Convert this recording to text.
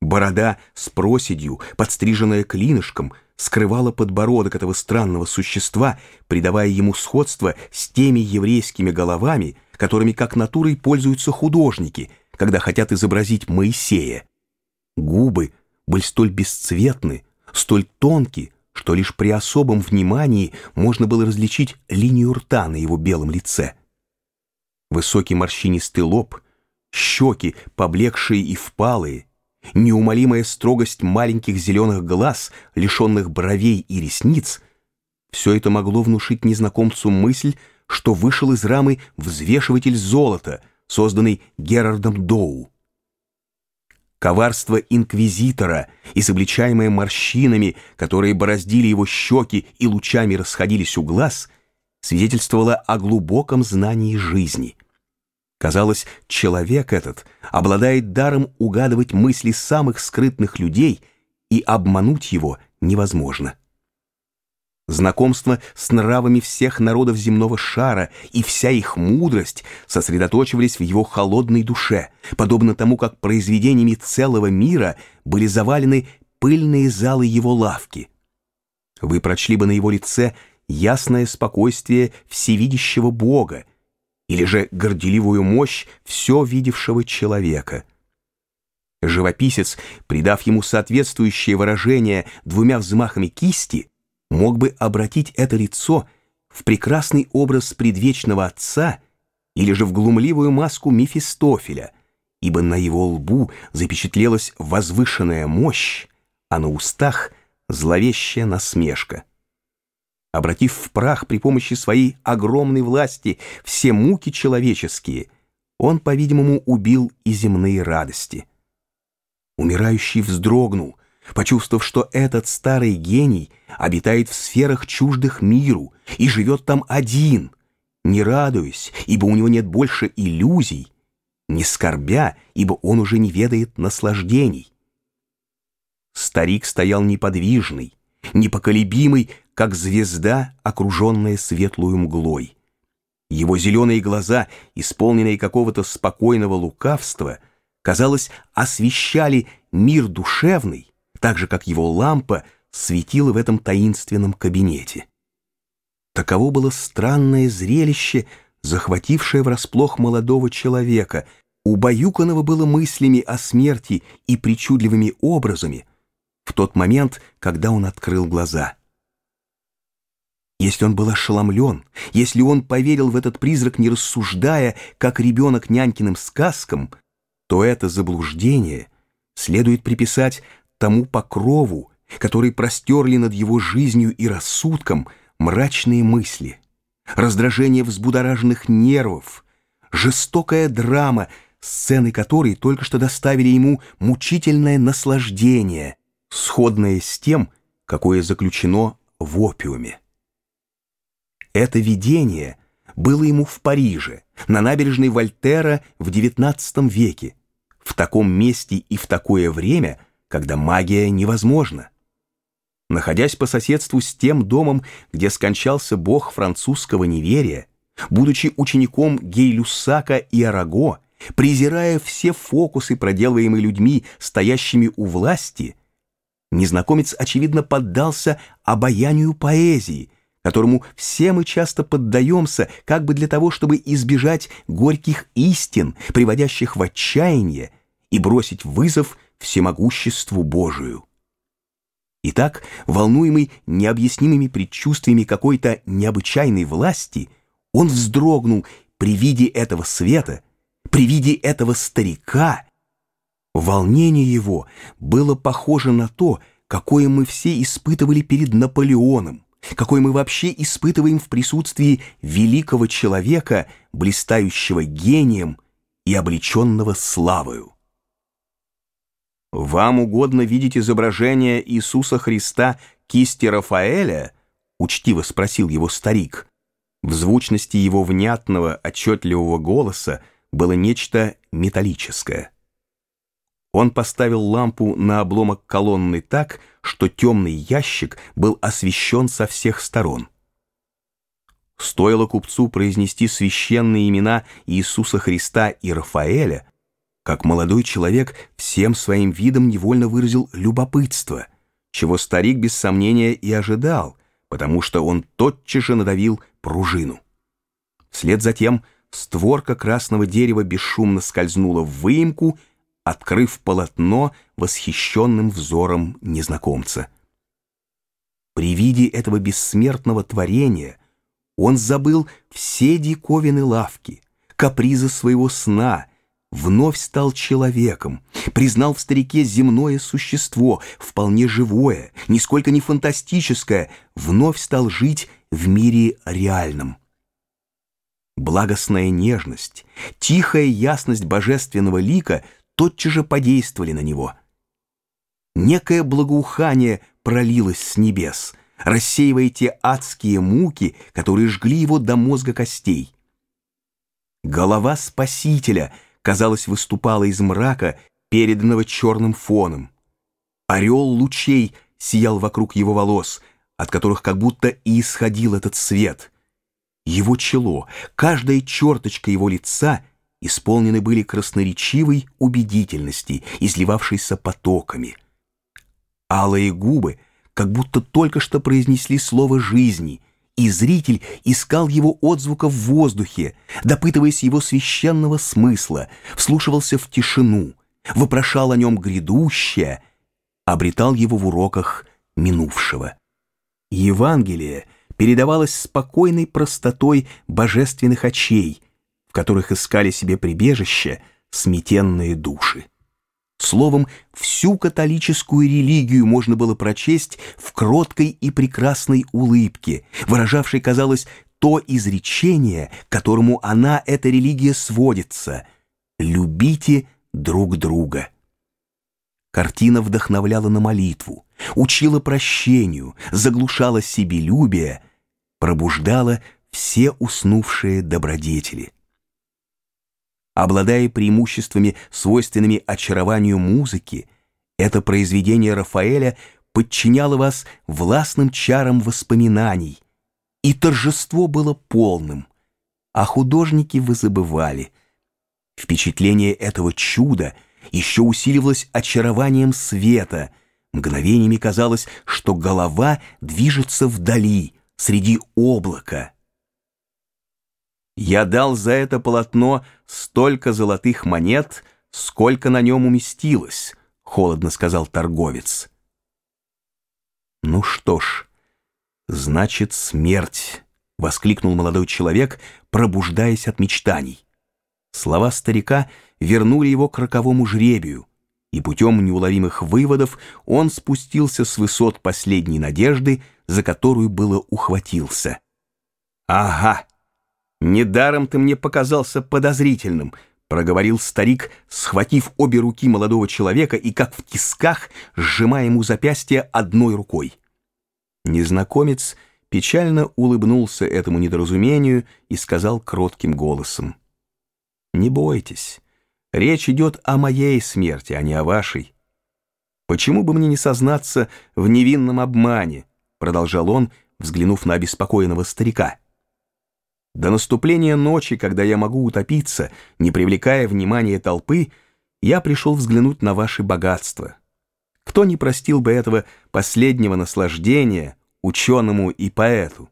Борода с проседью, подстриженная клинышком, скрывала подбородок этого странного существа, придавая ему сходство с теми еврейскими головами, которыми как натурой пользуются художники, когда хотят изобразить Моисея. Губы были столь бесцветны, столь тонкие, что лишь при особом внимании можно было различить линию рта на его белом лице. Высокий морщинистый лоб, щеки, поблекшие и впалые, неумолимая строгость маленьких зеленых глаз, лишенных бровей и ресниц, все это могло внушить незнакомцу мысль, что вышел из рамы взвешиватель золота, созданный Герардом Доу. Коварство инквизитора, изобличаемое морщинами, которые бороздили его щеки и лучами расходились у глаз, свидетельствовало о глубоком знании жизни. Казалось, человек этот обладает даром угадывать мысли самых скрытных людей, и обмануть его невозможно. Знакомство с нравами всех народов земного шара и вся их мудрость сосредоточивались в его холодной душе, подобно тому, как произведениями целого мира были завалены пыльные залы его лавки. Вы прочли бы на его лице ясное спокойствие всевидящего Бога или же горделивую мощь все видевшего человека. Живописец, придав ему соответствующее выражение двумя взмахами кисти, мог бы обратить это лицо в прекрасный образ предвечного отца или же в глумливую маску Мефистофеля, ибо на его лбу запечатлелась возвышенная мощь, а на устах зловещая насмешка. Обратив в прах при помощи своей огромной власти все муки человеческие, он, по-видимому, убил и земные радости. Умирающий вздрогнул — почувствовав, что этот старый гений обитает в сферах чуждых миру и живет там один, не радуясь, ибо у него нет больше иллюзий, не скорбя, ибо он уже не ведает наслаждений. Старик стоял неподвижный, непоколебимый, как звезда, окруженная светлую мглой. Его зеленые глаза, исполненные какого-то спокойного лукавства, казалось, освещали мир душевный, так же, как его лампа светила в этом таинственном кабинете. Таково было странное зрелище, захватившее врасплох молодого человека, убаюканного было мыслями о смерти и причудливыми образами в тот момент, когда он открыл глаза. Если он был ошеломлен, если он поверил в этот призрак, не рассуждая, как ребенок нянькиным сказкам, то это заблуждение следует приписать тому покрову, который простерли над его жизнью и рассудком мрачные мысли, раздражение взбудораженных нервов, жестокая драма, сцены которой только что доставили ему мучительное наслаждение, сходное с тем, какое заключено в опиуме. Это видение было ему в Париже, на набережной Вольтера в XIX веке, в таком месте и в такое время – когда магия невозможна. Находясь по соседству с тем домом, где скончался бог французского неверия, будучи учеником Гейлюсака и Араго, презирая все фокусы, проделываемые людьми, стоящими у власти, незнакомец, очевидно, поддался обаянию поэзии, которому все мы часто поддаемся, как бы для того, чтобы избежать горьких истин, приводящих в отчаяние, и бросить вызов всемогуществу Божию. Итак, волнуемый необъяснимыми предчувствиями какой-то необычайной власти, он вздрогнул при виде этого света, при виде этого старика. Волнение его было похоже на то, какое мы все испытывали перед Наполеоном, какое мы вообще испытываем в присутствии великого человека, блистающего гением и облеченного славою. «Вам угодно видеть изображение Иисуса Христа кисти Рафаэля?» — учтиво спросил его старик. В звучности его внятного, отчетливого голоса было нечто металлическое. Он поставил лампу на обломок колонны так, что темный ящик был освещен со всех сторон. Стоило купцу произнести священные имена Иисуса Христа и Рафаэля, как молодой человек всем своим видом невольно выразил любопытство, чего старик без сомнения и ожидал, потому что он тотчас же надавил пружину. Вслед за тем створка красного дерева бесшумно скользнула в выемку, открыв полотно восхищенным взором незнакомца. При виде этого бессмертного творения он забыл все диковины лавки, капризы своего сна, вновь стал человеком, признал в старике земное существо, вполне живое, нисколько не фантастическое, вновь стал жить в мире реальном. Благостная нежность, тихая ясность божественного лика тотчас же подействовали на него. Некое благоухание пролилось с небес, рассеивая те адские муки, которые жгли его до мозга костей. Голова Спасителя, казалось, выступала из мрака, переданного черным фоном. Орел лучей сиял вокруг его волос, от которых как будто и исходил этот свет. Его чело, каждая черточка его лица исполнены были красноречивой убедительности, изливавшейся потоками. Алые губы как будто только что произнесли слово «жизни», и зритель искал его отзвука в воздухе, допытываясь его священного смысла, вслушивался в тишину, вопрошал о нем грядущее, обретал его в уроках минувшего. Евангелие передавалось спокойной простотой божественных очей, которых искали себе прибежище сметенные души. Словом, всю католическую религию можно было прочесть в кроткой и прекрасной улыбке, выражавшей, казалось, то изречение, к которому она, эта религия, сводится «любите друг друга». Картина вдохновляла на молитву, учила прощению, заглушала себелюбие, пробуждала все уснувшие добродетели обладая преимуществами, свойственными очарованию музыки, это произведение Рафаэля подчиняло вас властным чарам воспоминаний, и торжество было полным, а художники вы забывали. Впечатление этого чуда еще усиливалось очарованием света, мгновениями казалось, что голова движется вдали, среди облака — я дал за это полотно столько золотых монет, сколько на нем уместилось, — холодно сказал торговец. Ну что ж, значит смерть, — воскликнул молодой человек, пробуждаясь от мечтаний. Слова старика вернули его к роковому жребию, и путем неуловимых выводов он спустился с высот последней надежды, за которую было ухватился. «Ага!» «Недаром ты мне показался подозрительным», — проговорил старик, схватив обе руки молодого человека и, как в тисках, сжимая ему запястье одной рукой. Незнакомец печально улыбнулся этому недоразумению и сказал кротким голосом. «Не бойтесь, речь идет о моей смерти, а не о вашей. Почему бы мне не сознаться в невинном обмане?» — продолжал он, взглянув на обеспокоенного старика. До наступления ночи, когда я могу утопиться, не привлекая внимания толпы, я пришел взглянуть на ваши богатства. Кто не простил бы этого последнего наслаждения ученому и поэту?